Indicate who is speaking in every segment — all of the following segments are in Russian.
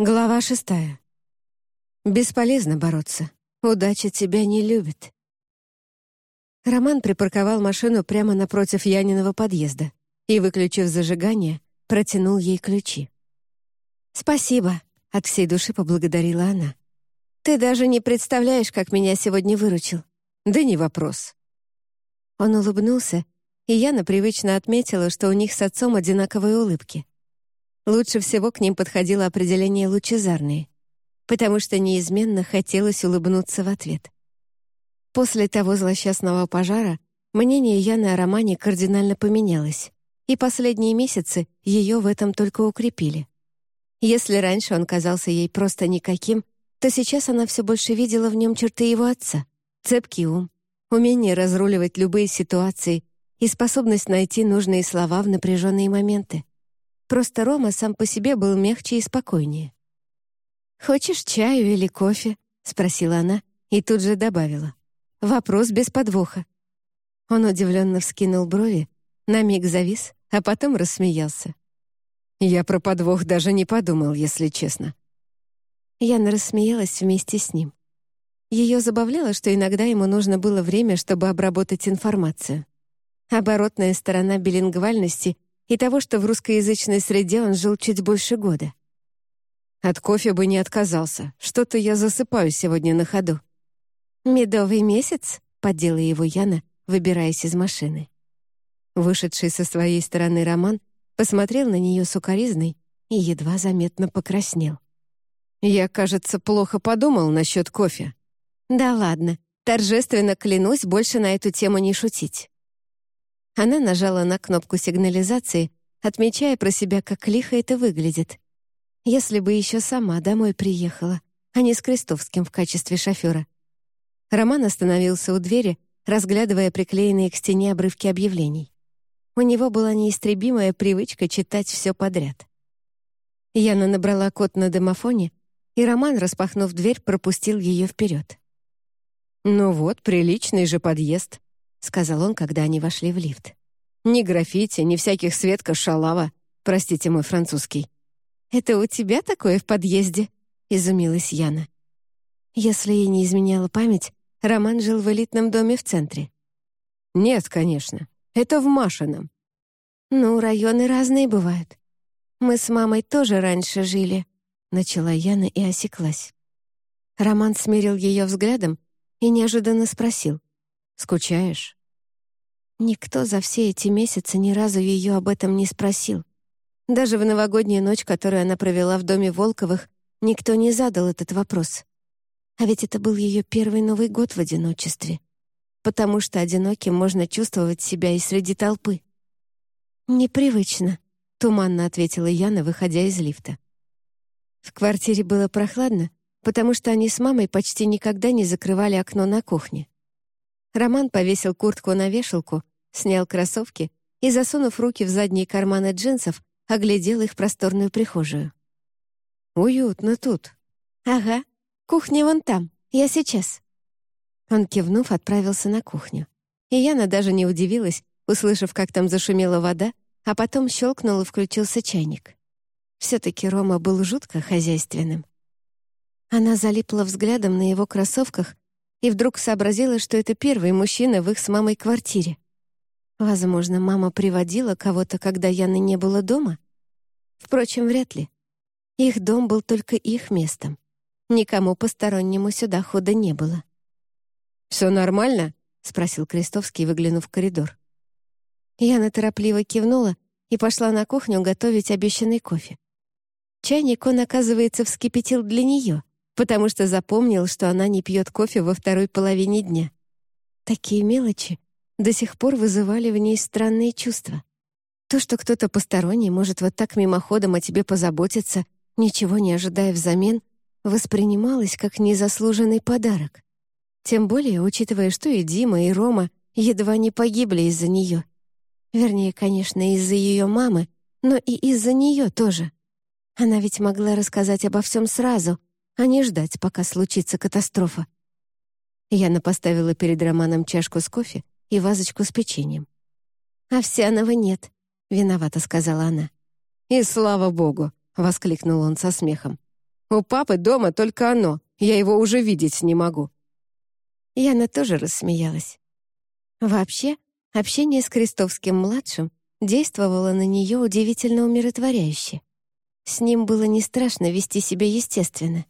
Speaker 1: Глава шестая. Бесполезно бороться. Удача тебя не любит. Роман припарковал машину прямо напротив Яниного подъезда и, выключив зажигание, протянул ей ключи. «Спасибо», — от всей души поблагодарила она. «Ты даже не представляешь, как меня сегодня выручил». «Да не вопрос». Он улыбнулся, и Яна привычно отметила, что у них с отцом одинаковые улыбки. Лучше всего к ним подходило определение «лучезарные», потому что неизменно хотелось улыбнуться в ответ. После того злосчастного пожара мнение Яны о романе кардинально поменялось, и последние месяцы ее в этом только укрепили. Если раньше он казался ей просто никаким, то сейчас она все больше видела в нем черты его отца. Цепкий ум, умение разруливать любые ситуации и способность найти нужные слова в напряженные моменты. Просто Рома сам по себе был мягче и спокойнее. «Хочешь чаю или кофе?» — спросила она и тут же добавила. «Вопрос без подвоха». Он удивленно вскинул брови, на миг завис, а потом рассмеялся. «Я про подвох даже не подумал, если честно». Яна рассмеялась вместе с ним. Ее забавляло, что иногда ему нужно было время, чтобы обработать информацию. Оборотная сторона билингвальности и того, что в русскоязычной среде он жил чуть больше года. От кофе бы не отказался. Что-то я засыпаю сегодня на ходу. «Медовый месяц?» — поддела его Яна, выбираясь из машины. Вышедший со своей стороны Роман посмотрел на нее сукоризной и едва заметно покраснел. «Я, кажется, плохо подумал насчет кофе». «Да ладно, торжественно клянусь больше на эту тему не шутить». Она нажала на кнопку сигнализации, отмечая про себя, как лихо это выглядит. Если бы еще сама домой приехала, а не с Крестовским в качестве шофера. Роман остановился у двери, разглядывая приклеенные к стене обрывки объявлений. У него была неистребимая привычка читать все подряд. Яна набрала код на домофоне, и Роман, распахнув дверь, пропустил ее вперед. «Ну вот, приличный же подъезд», — сказал он, когда они вошли в лифт. «Ни граффити, ни всяких Светка шалава. Простите мой французский». «Это у тебя такое в подъезде?» — изумилась Яна. Если ей не изменяла память, Роман жил в элитном доме в центре. «Нет, конечно. Это в Машином». «Ну, районы разные бывают. Мы с мамой тоже раньше жили», — начала Яна и осеклась. Роман смирил ее взглядом и неожиданно спросил. Скучаешь?» Никто за все эти месяцы ни разу ее об этом не спросил. Даже в новогоднюю ночь, которую она провела в доме Волковых, никто не задал этот вопрос. А ведь это был ее первый Новый год в одиночестве. Потому что одиноким можно чувствовать себя и среди толпы. «Непривычно», — туманно ответила Яна, выходя из лифта. В квартире было прохладно, потому что они с мамой почти никогда не закрывали окно на кухне. Роман повесил куртку на вешалку, снял кроссовки и, засунув руки в задние карманы джинсов, оглядел их просторную прихожую. «Уютно тут». «Ага, кухня вон там, я сейчас». Он, кивнув, отправился на кухню. И Яна даже не удивилась, услышав, как там зашумела вода, а потом щелкнул и включился чайник. Все-таки Рома был жутко хозяйственным. Она залипла взглядом на его кроссовках и вдруг сообразила, что это первый мужчина в их с мамой квартире. Возможно, мама приводила кого-то, когда Яны не было дома? Впрочем, вряд ли. Их дом был только их местом. Никому постороннему сюда хода не было. «Все нормально?» — спросил Крестовский, выглянув в коридор. Яна торопливо кивнула и пошла на кухню готовить обещанный кофе. Чайник он, оказывается, вскипятил для нее потому что запомнил, что она не пьет кофе во второй половине дня. Такие мелочи до сих пор вызывали в ней странные чувства. То, что кто-то посторонний может вот так мимоходом о тебе позаботиться, ничего не ожидая взамен, воспринималось как незаслуженный подарок. Тем более, учитывая, что и Дима, и Рома едва не погибли из-за нее. Вернее, конечно, из-за ее мамы, но и из-за нее тоже. Она ведь могла рассказать обо всем сразу, а не ждать, пока случится катастрофа. Яна поставила перед Романом чашку с кофе и вазочку с печеньем. «Овсяного нет», — виновата сказала она. «И слава богу!» — воскликнул он со смехом.
Speaker 2: У папы дома только оно. Я его уже видеть не могу».
Speaker 1: Яна тоже рассмеялась. Вообще, общение с Крестовским-младшим действовало на нее удивительно умиротворяюще. С ним было не страшно вести себя естественно.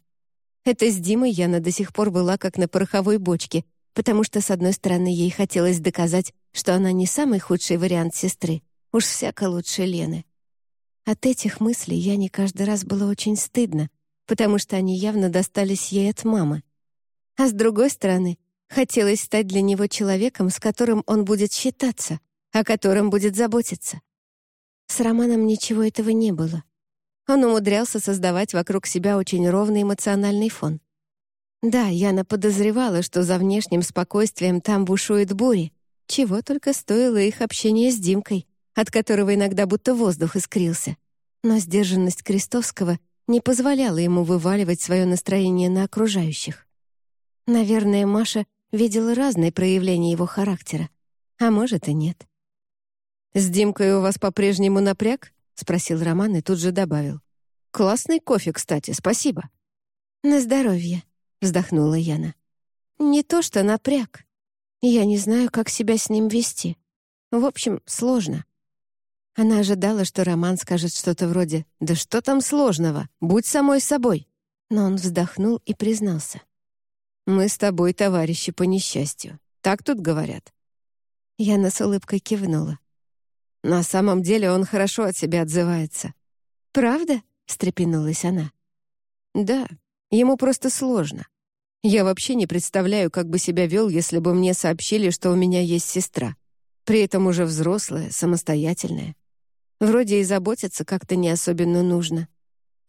Speaker 1: Это с Димой Яна до сих пор была как на пороховой бочке, потому что, с одной стороны, ей хотелось доказать, что она не самый худший вариант сестры, уж всяко лучше Лены. От этих мыслей Яне каждый раз было очень стыдно, потому что они явно достались ей от мамы. А с другой стороны, хотелось стать для него человеком, с которым он будет считаться, о котором будет заботиться. С Романом ничего этого не было. Он умудрялся создавать вокруг себя очень ровный эмоциональный фон. Да, Яна подозревала, что за внешним спокойствием там бушует бури, чего только стоило их общение с Димкой, от которого иногда будто воздух искрился. Но сдержанность Крестовского не позволяла ему вываливать свое настроение на окружающих. Наверное, Маша видела разные проявления его характера, а может и нет.
Speaker 2: «С Димкой у вас по-прежнему напряг?» — спросил Роман и тут же добавил. «Классный кофе, кстати, спасибо».
Speaker 1: «На здоровье», — вздохнула Яна. «Не то что напряг. Я не знаю, как себя с ним вести. В общем, сложно». Она ожидала, что Роман скажет что-то вроде «Да что там сложного? Будь самой собой». Но он вздохнул и признался.
Speaker 2: «Мы с тобой товарищи по несчастью. Так тут говорят».
Speaker 1: Яна с улыбкой кивнула.
Speaker 2: На самом деле он хорошо от себя отзывается.
Speaker 1: «Правда?» — встрепенулась она.
Speaker 2: «Да, ему просто сложно. Я вообще не представляю, как бы себя вел, если бы мне сообщили, что у меня есть сестра. При этом уже взрослая, самостоятельная. Вроде и заботиться как-то не особенно нужно».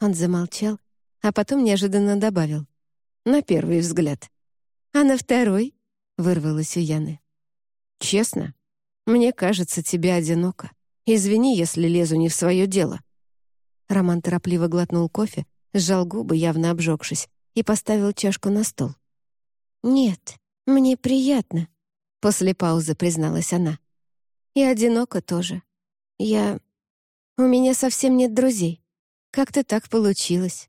Speaker 1: Он замолчал, а потом неожиданно добавил.
Speaker 2: «На первый взгляд».
Speaker 1: «А на второй?» — вырвалась у Яны.
Speaker 2: «Честно, мне кажется, тебе одиноко. Извини, если лезу не в свое дело».
Speaker 1: Роман торопливо глотнул кофе, сжал губы, явно обжегшись, и поставил чашку на стол. «Нет, мне приятно», — после паузы призналась она. «И одиноко тоже. Я... У меня совсем нет друзей. Как-то так получилось».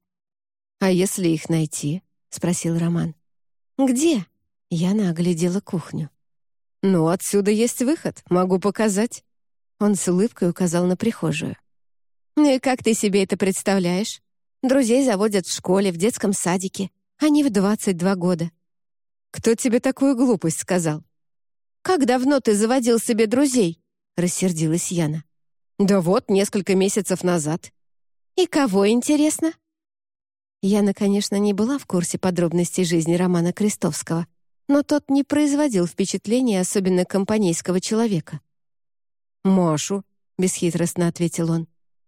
Speaker 2: «А если их найти?» — спросил Роман.
Speaker 1: «Где?» — Яна оглядела кухню.
Speaker 2: «Ну, отсюда есть выход, могу показать».
Speaker 1: Он с улыбкой указал на прихожую. «Ну и как ты себе это представляешь? Друзей заводят в школе, в детском садике, а не в 22 года».
Speaker 2: «Кто тебе такую глупость сказал?»
Speaker 1: «Как давно ты заводил себе друзей?» — рассердилась Яна.
Speaker 2: «Да вот, несколько месяцев назад».
Speaker 1: «И кого, интересно?» Яна, конечно, не была в курсе подробностей жизни Романа Крестовского, но тот не производил впечатления особенно компанейского человека.
Speaker 2: «Машу», — бесхитростно ответил он.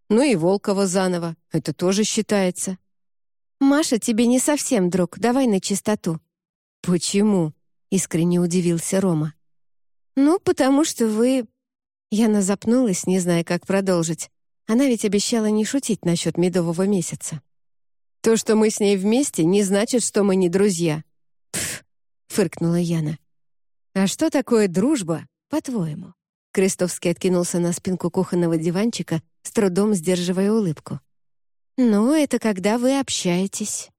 Speaker 2: «Ну и Волкова заново, это тоже считается».
Speaker 1: «Маша тебе не совсем друг, давай на чистоту».
Speaker 2: «Почему?» — искренне удивился Рома.
Speaker 1: «Ну, потому что вы...» Яна запнулась, не зная, как продолжить. Она ведь обещала не шутить насчет медового месяца.
Speaker 2: «То, что мы с ней вместе, не значит, что мы не друзья»,
Speaker 1: фыркнула Яна.
Speaker 2: «А что такое дружба,
Speaker 1: по-твоему?» Крестовский откинулся на спинку кухонного диванчика, с трудом сдерживая улыбку. «Ну, это когда вы общаетесь».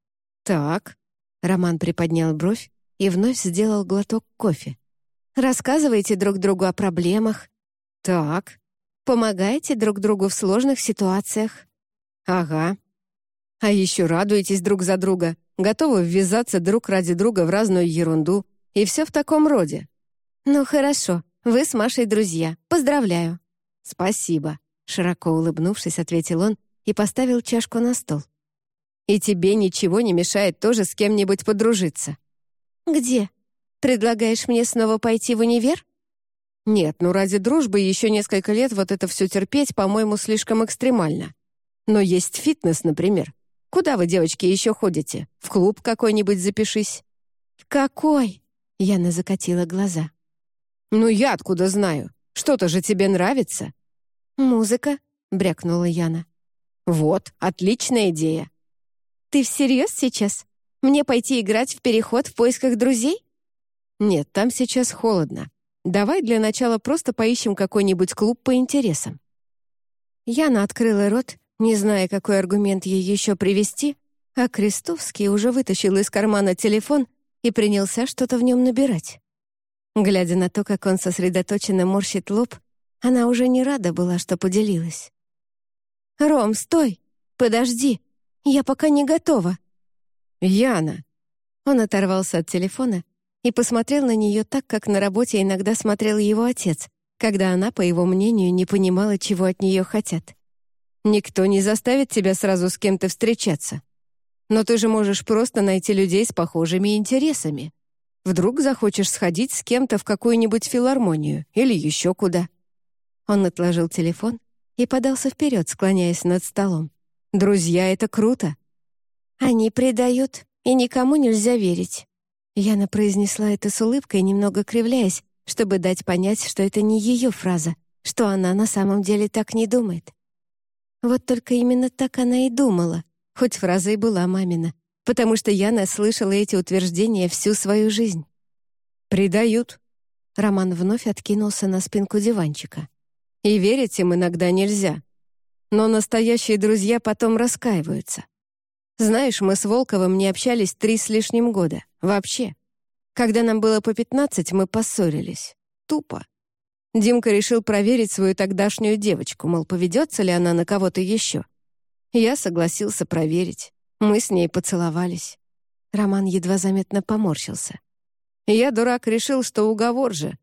Speaker 2: «Так».
Speaker 1: Роман приподнял бровь и вновь сделал глоток кофе. «Рассказываете друг другу о проблемах».
Speaker 2: «Так».
Speaker 1: «Помогаете друг другу в сложных ситуациях».
Speaker 2: «Ага». «А еще радуетесь друг за друга, готовы ввязаться друг ради друга в разную ерунду, и все в таком роде.
Speaker 1: «Ну хорошо, вы с Машей друзья. Поздравляю».
Speaker 2: «Спасибо», —
Speaker 1: широко улыбнувшись, ответил он и поставил чашку на стол.
Speaker 2: «И тебе ничего не мешает тоже с кем-нибудь подружиться».
Speaker 1: «Где? Предлагаешь мне снова пойти в универ?»
Speaker 2: «Нет, ну ради дружбы еще несколько лет вот это все терпеть, по-моему, слишком экстремально. Но есть фитнес, например. Куда вы, девочки, еще ходите? В клуб какой-нибудь запишись».
Speaker 1: «В какой?» — Яна закатила глаза.
Speaker 2: «Ну, я откуда знаю? Что-то же тебе нравится?»
Speaker 1: «Музыка», — брякнула Яна.
Speaker 2: «Вот, отличная идея».
Speaker 1: «Ты всерьез сейчас? Мне пойти играть в переход в поисках друзей?»
Speaker 2: «Нет, там сейчас холодно. Давай для начала просто поищем какой-нибудь клуб по интересам».
Speaker 1: Яна открыла рот, не зная, какой аргумент ей еще привести, А Крестовский уже вытащил из кармана телефон и принялся что-то в нем набирать. Глядя на то, как он сосредоточенно морщит лоб, она уже не рада была, что поделилась. «Ром, стой! Подожди! Я пока не готова!»
Speaker 2: «Яна!»
Speaker 1: Он оторвался от телефона и посмотрел на нее так, как на работе иногда смотрел его отец, когда она, по его мнению, не понимала, чего от нее хотят. «Никто не заставит тебя сразу с кем-то встречаться. Но ты же можешь просто найти людей с похожими интересами. Вдруг захочешь сходить с кем-то в какую-нибудь филармонию или еще куда». Он отложил телефон и подался вперед, склоняясь над столом. «Друзья — это круто!» «Они предают, и никому нельзя верить». Яна произнесла это с улыбкой, немного кривляясь, чтобы дать понять, что это не ее фраза, что она на самом деле так не думает. Вот только именно так она и думала, хоть фраза и была мамина, потому что Яна слышала эти утверждения всю свою жизнь.
Speaker 2: «Предают».
Speaker 1: Роман вновь откинулся на спинку диванчика.
Speaker 2: «И верить им иногда нельзя. Но настоящие друзья потом раскаиваются. Знаешь, мы с Волковым не общались три с лишним года. Вообще. Когда нам было по пятнадцать, мы поссорились. Тупо. Димка решил проверить свою тогдашнюю девочку, мол, поведется ли она на кого-то еще. Я согласился проверить. Мы с ней поцеловались.
Speaker 1: Роман едва заметно поморщился.
Speaker 2: Я, дурак, решил, что уговор же.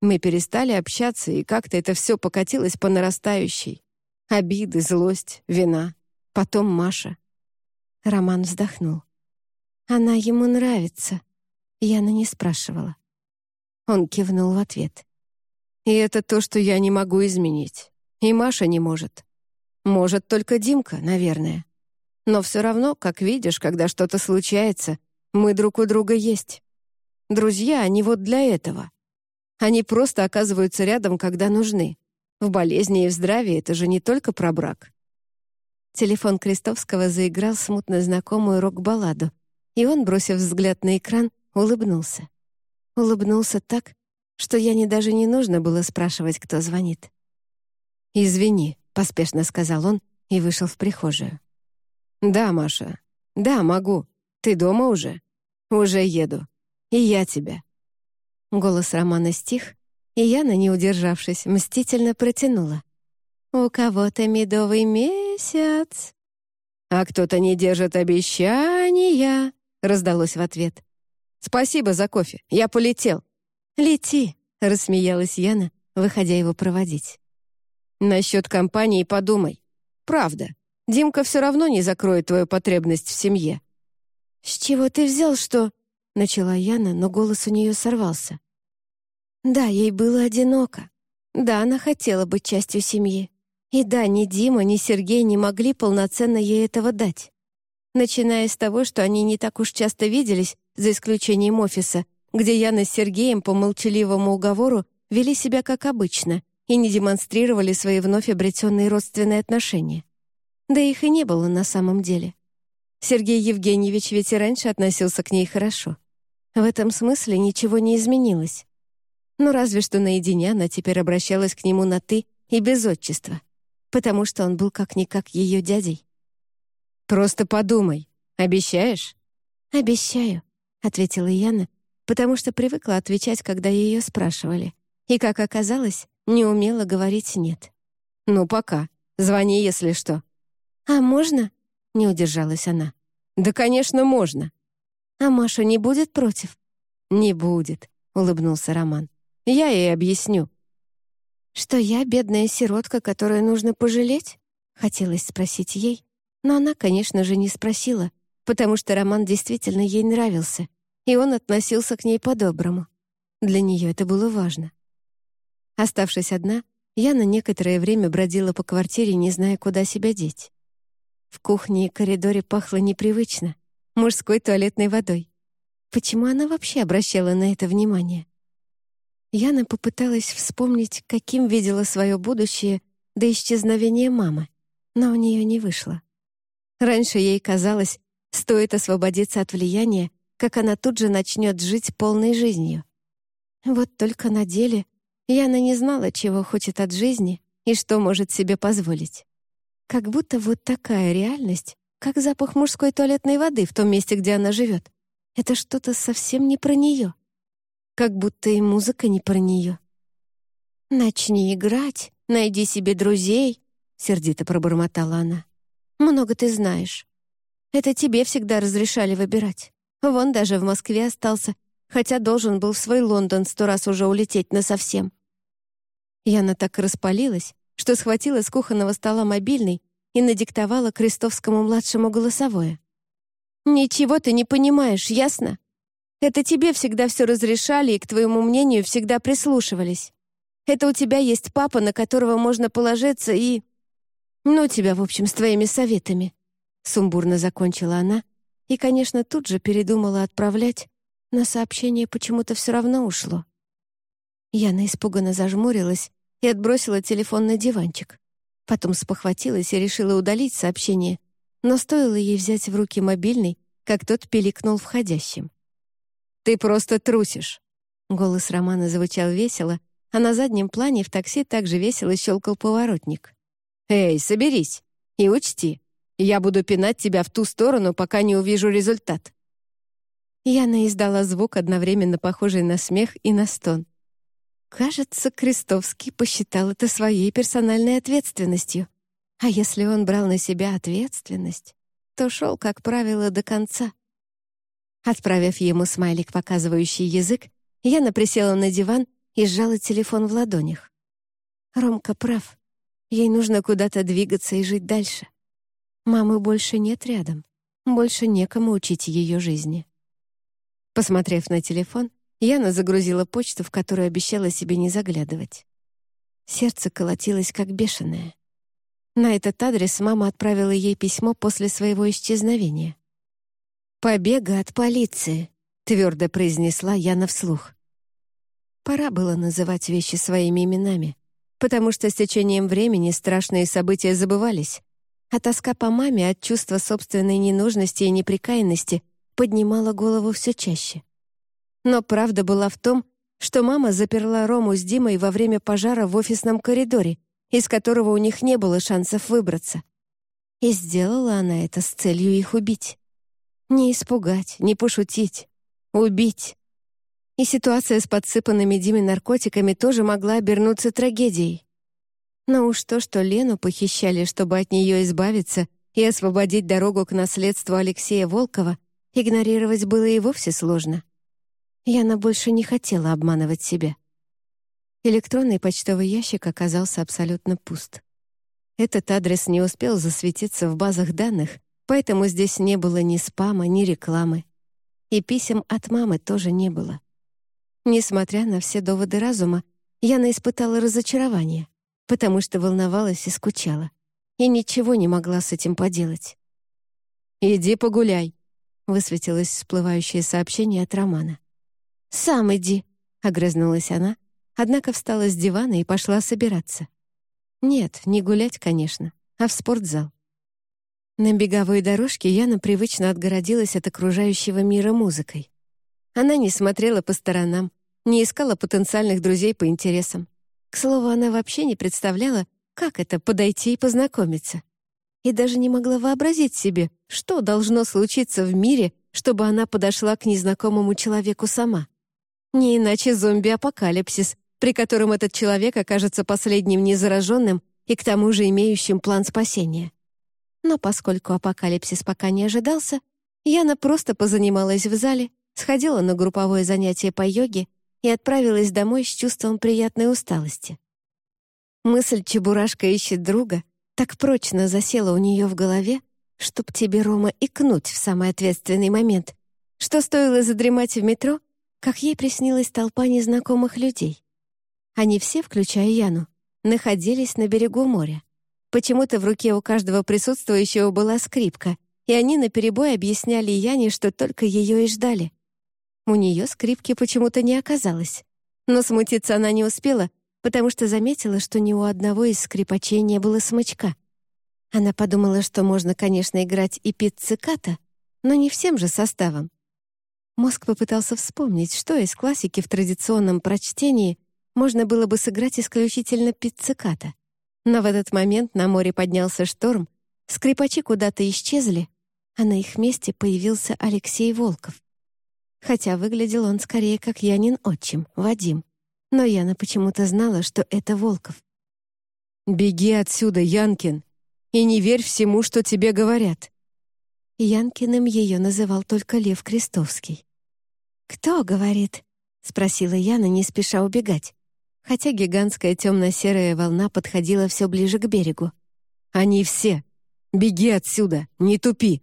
Speaker 2: Мы перестали общаться, и как-то это все покатилось по нарастающей. Обиды, злость, вина. Потом Маша.
Speaker 1: Роман вздохнул. «Она ему нравится». Яна не спрашивала. Он кивнул в ответ.
Speaker 2: «И это то, что я не могу изменить. И Маша не может. Может только Димка, наверное. Но все равно, как видишь, когда что-то случается, мы друг у друга есть. Друзья, они вот для этого. Они просто оказываются рядом, когда нужны. В болезни и в здравии это же не только про брак.
Speaker 1: Телефон Крестовского заиграл смутно знакомую рок-балладу, и он, бросив взгляд на экран, улыбнулся. Улыбнулся так, что я не даже не нужно было спрашивать, кто звонит.
Speaker 2: «Извини», — поспешно сказал он и вышел в прихожую. «Да, Маша. Да, могу. Ты дома уже? Уже еду. И я тебя».
Speaker 1: Голос Романа стих, и я, на не удержавшись, мстительно протянула. «У кого-то медовый месяц».
Speaker 2: «А кто-то не держит обещания», — раздалось в ответ. «Спасибо за кофе. Я полетел».
Speaker 1: «Лети», — рассмеялась Яна, выходя его проводить.
Speaker 2: «Насчет компании подумай. Правда, Димка все равно не закроет твою потребность в семье».
Speaker 1: «С чего ты взял, что...» — начала Яна, но голос у нее сорвался. Да, ей было одиноко. Да, она хотела быть частью семьи. И да, ни Дима, ни Сергей не могли полноценно ей этого дать. Начиная с того, что они не так уж часто виделись, за исключением офиса, где Яна с Сергеем по молчаливому уговору вели себя как обычно и не демонстрировали свои вновь обретенные родственные отношения. Да их и не было на самом деле. Сергей Евгеньевич ведь и раньше относился к ней хорошо. В этом смысле ничего не изменилось. Ну, разве что наедине она теперь обращалась к нему на «ты» и без отчества потому что он был как-никак ее дядей.
Speaker 2: «Просто подумай. Обещаешь?»
Speaker 1: «Обещаю», — ответила Яна, потому что привыкла отвечать, когда ее спрашивали. И, как оказалось, не умела говорить «нет».
Speaker 2: «Ну, пока. Звони, если что».
Speaker 1: «А можно?» — не удержалась она.
Speaker 2: «Да, конечно, можно».
Speaker 1: «А Маша не будет против?»
Speaker 2: «Не будет», — улыбнулся Роман. «Я ей объясню».
Speaker 1: «Что я бедная сиротка, которую нужно пожалеть?» Хотелось спросить ей, но она, конечно же, не спросила, потому что Роман действительно ей нравился, и он относился к ней по-доброму. Для нее это было важно. Оставшись одна, я на некоторое время бродила по квартире, не зная, куда себя деть. В кухне и коридоре пахло непривычно, мужской туалетной водой. Почему она вообще обращала на это внимание? Яна попыталась вспомнить, каким видела свое будущее до исчезновения мамы, но у нее не вышло. Раньше ей казалось, стоит освободиться от влияния, как она тут же начнет жить полной жизнью. Вот только на деле Яна не знала, чего хочет от жизни и что может себе позволить. Как будто вот такая реальность как запах мужской туалетной воды в том месте, где она живет. Это что-то совсем не про нее. Как будто и музыка не про нее. «Начни играть, найди себе друзей», — сердито пробормотала она. «Много ты знаешь. Это тебе всегда разрешали выбирать. Вон даже в Москве остался, хотя должен был в свой Лондон сто раз уже улететь насовсем». Яна так распалилась, что схватила с кухонного стола мобильный и надиктовала Крестовскому-младшему голосовое. «Ничего ты не понимаешь, ясно? Это тебе всегда все разрешали и к твоему мнению всегда прислушивались. Это у тебя есть папа, на которого можно положиться и... Ну, тебя, в общем, с твоими советами». Сумбурно закончила она и, конечно, тут же передумала отправлять, но сообщение почему-то все равно ушло. Яна испуганно зажмурилась и отбросила телефон на диванчик. Потом спохватилась и решила удалить сообщение, но стоило ей взять в руки мобильный, как тот пиликнул входящим. «Ты просто трусишь!» Голос Романа звучал весело, а на заднем плане в такси также весело щелкал поворотник. «Эй, соберись и учти, я буду пинать тебя в ту сторону, пока не увижу результат». Яна издала звук, одновременно похожий на смех и на стон. Кажется, Крестовский посчитал это своей персональной ответственностью. А если он брал на себя ответственность, то шел, как правило, до конца. Отправив ему смайлик, показывающий язык, Яна присела на диван и сжала телефон в ладонях. Ромка прав. Ей нужно куда-то двигаться и жить дальше. Мамы больше нет рядом. Больше некому учить ее жизни. Посмотрев на телефон, Яна загрузила почту, в которую обещала себе не заглядывать. Сердце колотилось как бешеное. На этот адрес мама отправила ей письмо после своего исчезновения. «Побега от полиции», — твердо произнесла Яна вслух. Пора было называть вещи своими именами, потому что с течением времени страшные события забывались, а тоска по маме от чувства собственной ненужности и неприкаянности поднимала голову все чаще. Но правда была в том, что мама заперла Рому с Димой во время пожара в офисном коридоре, из которого у них не было шансов выбраться. И сделала она это с целью их убить. Не испугать, не пошутить. Убить. И ситуация с подсыпанными Диме наркотиками тоже могла обернуться трагедией. Но уж то, что Лену похищали, чтобы от нее избавиться и освободить дорогу к наследству Алексея Волкова, игнорировать было и вовсе сложно. Яна больше не хотела обманывать себя. Электронный почтовый ящик оказался абсолютно пуст. Этот адрес не успел засветиться в базах данных, поэтому здесь не было ни спама, ни рекламы. И писем от мамы тоже не было. Несмотря на все доводы разума, Яна испытала разочарование, потому что волновалась и скучала, и ничего не могла с этим поделать. «Иди погуляй», — высветилось всплывающее сообщение от Романа. «Сам иди», — огрызнулась она, однако встала с дивана и пошла собираться. Нет, не гулять, конечно, а в спортзал. На беговой дорожке Яна привычно отгородилась от окружающего мира музыкой. Она не смотрела по сторонам, не искала потенциальных друзей по интересам. К слову, она вообще не представляла, как это — подойти и познакомиться. И даже не могла вообразить себе, что должно случиться в мире, чтобы она подошла к незнакомому человеку сама. Не иначе зомби-апокалипсис, при котором этот человек окажется последним незараженным и к тому же имеющим план спасения. Но поскольку апокалипсис пока не ожидался, Яна просто позанималась в зале, сходила на групповое занятие по йоге и отправилась домой с чувством приятной усталости. Мысль «Чебурашка ищет друга» так прочно засела у нее в голове, чтоб тебе, Рома, икнуть в самый ответственный момент, что стоило задремать в метро, как ей приснилась толпа незнакомых людей. Они все, включая Яну, находились на берегу моря. Почему-то в руке у каждого присутствующего была скрипка, и они наперебой объясняли Яне, что только ее и ждали. У нее скрипки почему-то не оказалось. Но смутиться она не успела, потому что заметила, что ни у одного из скрипачей не было смычка. Она подумала, что можно, конечно, играть и пицциката, но не всем же составом. Мозг попытался вспомнить, что из классики в традиционном прочтении можно было бы сыграть исключительно пицциката. Но в этот момент на море поднялся шторм, скрипачи куда-то исчезли, а на их месте появился Алексей Волков. Хотя выглядел он скорее как Янин отчим, Вадим. Но Яна почему-то знала, что это Волков.
Speaker 2: «Беги отсюда, Янкин, и не верь всему, что тебе говорят».
Speaker 1: Янкиным ее называл только Лев Крестовский. «Кто говорит?» — спросила Яна, не спеша убегать, хотя гигантская темно-серая волна подходила все ближе к берегу.
Speaker 2: «Они все! Беги отсюда, не тупи!»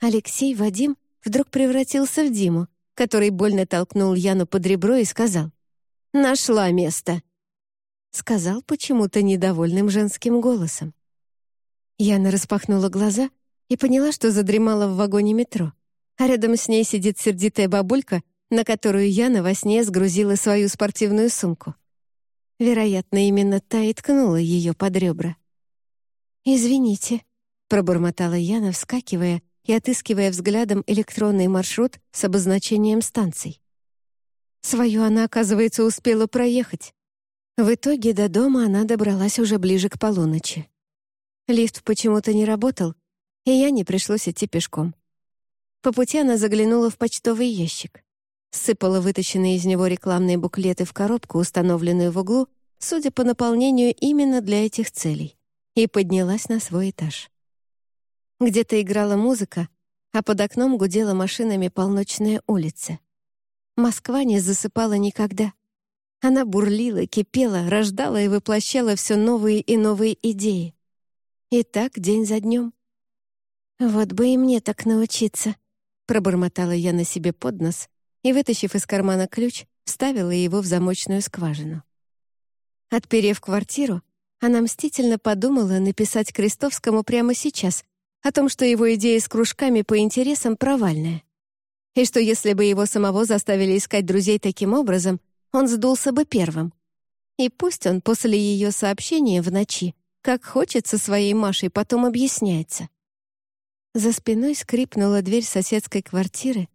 Speaker 1: Алексей Вадим вдруг превратился в Диму, который больно толкнул Яну под ребро и сказал «Нашла место!» Сказал почему-то недовольным женским голосом. Яна распахнула глаза и поняла, что задремала в вагоне метро, а рядом с ней сидит сердитая бабулька, на которую Яна во сне сгрузила свою спортивную сумку. Вероятно, именно та и ткнула ее под ребра. «Извините», — пробормотала Яна, вскакивая и отыскивая взглядом электронный маршрут с обозначением станций. Свою она, оказывается, успела проехать. В итоге до дома она добралась уже ближе к полуночи. Лифт почему-то не работал, и я не пришлось идти пешком. По пути она заглянула в почтовый ящик. Сыпала вытащенные из него рекламные буклеты в коробку, установленную в углу, судя по наполнению именно для этих целей, и поднялась на свой этаж. Где-то играла музыка, а под окном гудела машинами полночная улица. Москва не засыпала никогда. Она бурлила, кипела, рождала и воплощала все новые и новые идеи. И так день за днем. «Вот бы и мне так научиться», — пробормотала я на себе под нос и, вытащив из кармана ключ, вставила его в замочную скважину. Отперев квартиру, она мстительно подумала написать Крестовскому прямо сейчас — о том, что его идея с кружками по интересам провальная. И что если бы его самого заставили искать друзей таким образом, он сдулся бы первым. И пусть он после ее сообщения в ночи, как хочет со своей Машей, потом объясняется. За спиной скрипнула дверь соседской квартиры,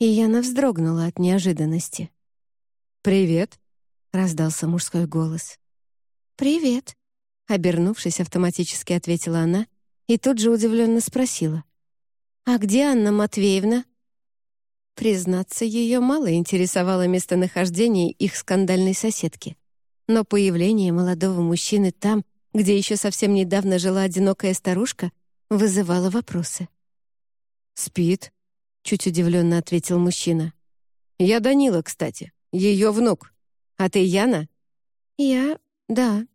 Speaker 1: и Яна вздрогнула от неожиданности.
Speaker 2: «Привет», — раздался мужской голос.
Speaker 1: «Привет», — обернувшись, автоматически ответила она и тут же удивленно спросила. «А где Анна Матвеевна?» Признаться, ее мало интересовало местонахождение их скандальной соседки. Но появление молодого мужчины там, где еще совсем недавно жила одинокая старушка, вызывало вопросы.
Speaker 2: «Спит», — чуть удивленно ответил мужчина. «Я Данила, кстати, ее внук. А ты Яна?»
Speaker 1: «Я... да»,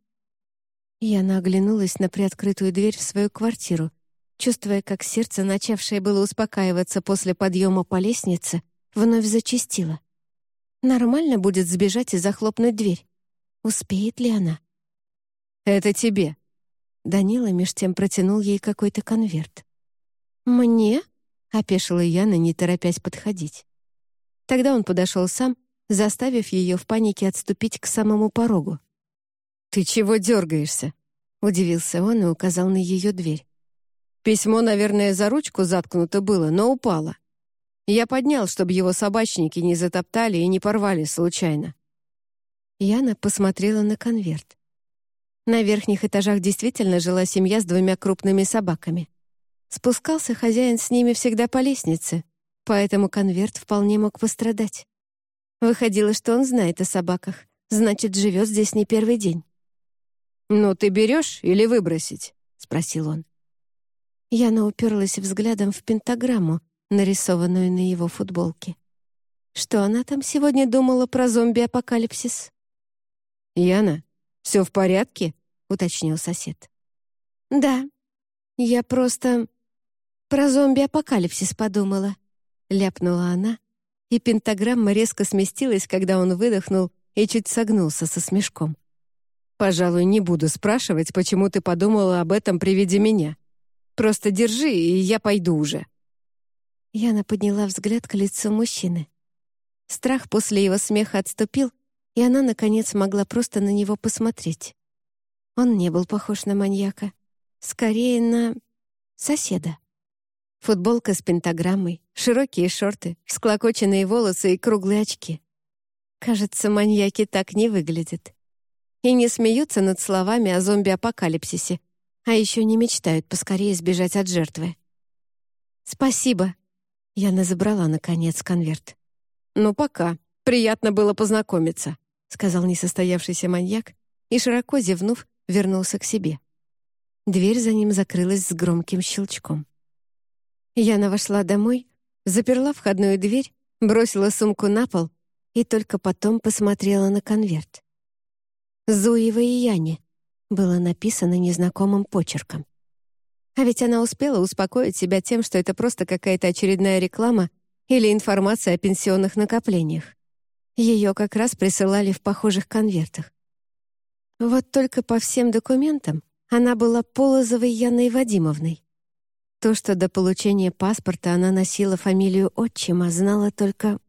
Speaker 1: Яна оглянулась на приоткрытую дверь в свою квартиру, чувствуя, как сердце, начавшее было успокаиваться после подъема по лестнице, вновь зачастило. Нормально будет сбежать и захлопнуть дверь. Успеет ли она?
Speaker 2: «Это тебе».
Speaker 1: Данила меж тем протянул ей какой-то конверт. «Мне?» — опешила Яна, не торопясь подходить. Тогда он подошел сам, заставив ее в панике отступить к самому порогу.
Speaker 2: «Ты чего дергаешься?» — удивился он и указал на ее дверь. «Письмо, наверное, за ручку заткнуто было, но упало. Я поднял, чтобы его собачники не затоптали и не порвали случайно».
Speaker 1: Яна посмотрела на конверт. На верхних этажах действительно жила семья с двумя крупными собаками. Спускался хозяин с ними всегда по лестнице, поэтому конверт вполне мог пострадать. Выходило, что он знает о собаках, значит, живет здесь не первый день.
Speaker 2: «Ну, ты берешь или выбросить?» — спросил он.
Speaker 1: Яна уперлась взглядом в пентаграмму, нарисованную на его футболке. Что она там сегодня думала про зомби-апокалипсис?
Speaker 2: «Яна, все в порядке?» — уточнил сосед.
Speaker 1: «Да, я просто про зомби-апокалипсис подумала», — ляпнула она, и пентаграмма резко сместилась, когда он выдохнул и чуть согнулся со смешком.
Speaker 2: Пожалуй, не буду спрашивать, почему ты подумала об этом при виде меня. Просто держи, и я пойду уже».
Speaker 1: Яна подняла взгляд к лицу мужчины. Страх после его смеха отступил, и она, наконец, могла просто на него посмотреть. Он не был похож на маньяка. Скорее, на соседа. Футболка с пентаграммой, широкие шорты, всклокоченные волосы и круглые очки. Кажется, маньяки так не выглядят и не смеются над словами о зомби-апокалипсисе, а еще не мечтают поскорее сбежать от жертвы. «Спасибо». Яна забрала, наконец, конверт.
Speaker 2: «Ну, пока. Приятно было познакомиться», — сказал несостоявшийся маньяк и, широко зевнув, вернулся к себе.
Speaker 1: Дверь за ним закрылась с громким щелчком. Яна вошла домой, заперла входную дверь, бросила сумку на пол и только потом посмотрела на конверт. «Зуева и Яне» было написано незнакомым почерком. А ведь она успела успокоить себя тем, что это просто какая-то очередная реклама или информация о пенсионных накоплениях. Ее как раз присылали в похожих конвертах. Вот только по всем документам она была Полозовой Яной Вадимовной. То, что до получения паспорта она носила фамилию отчима, знала только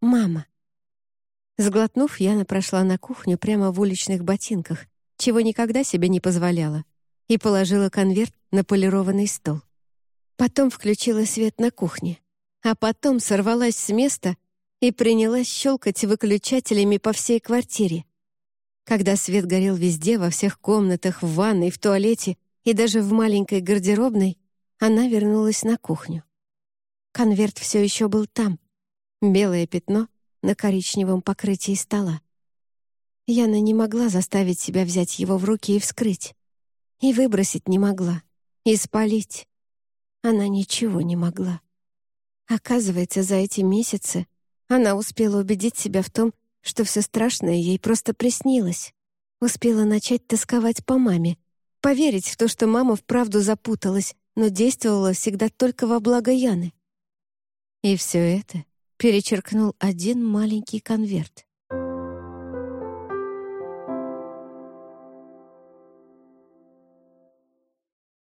Speaker 1: мама. Сглотнув, Яна прошла на кухню прямо в уличных ботинках, чего никогда себе не позволяла, и положила конверт на полированный стол. Потом включила свет на кухне, а потом сорвалась с места и принялась щелкать выключателями по всей квартире. Когда свет горел везде, во всех комнатах, в ванной, в туалете и даже в маленькой гардеробной, она вернулась на кухню. Конверт все еще был там. Белое пятно на коричневом покрытии стола. Яна не могла заставить себя взять его в руки и вскрыть. И выбросить не могла. И спалить. Она ничего не могла. Оказывается, за эти месяцы она успела убедить себя в том, что все страшное ей просто приснилось. Успела начать тосковать по маме, поверить в то, что мама вправду запуталась, но действовала всегда только во благо Яны. И все это перечеркнул один маленький конверт.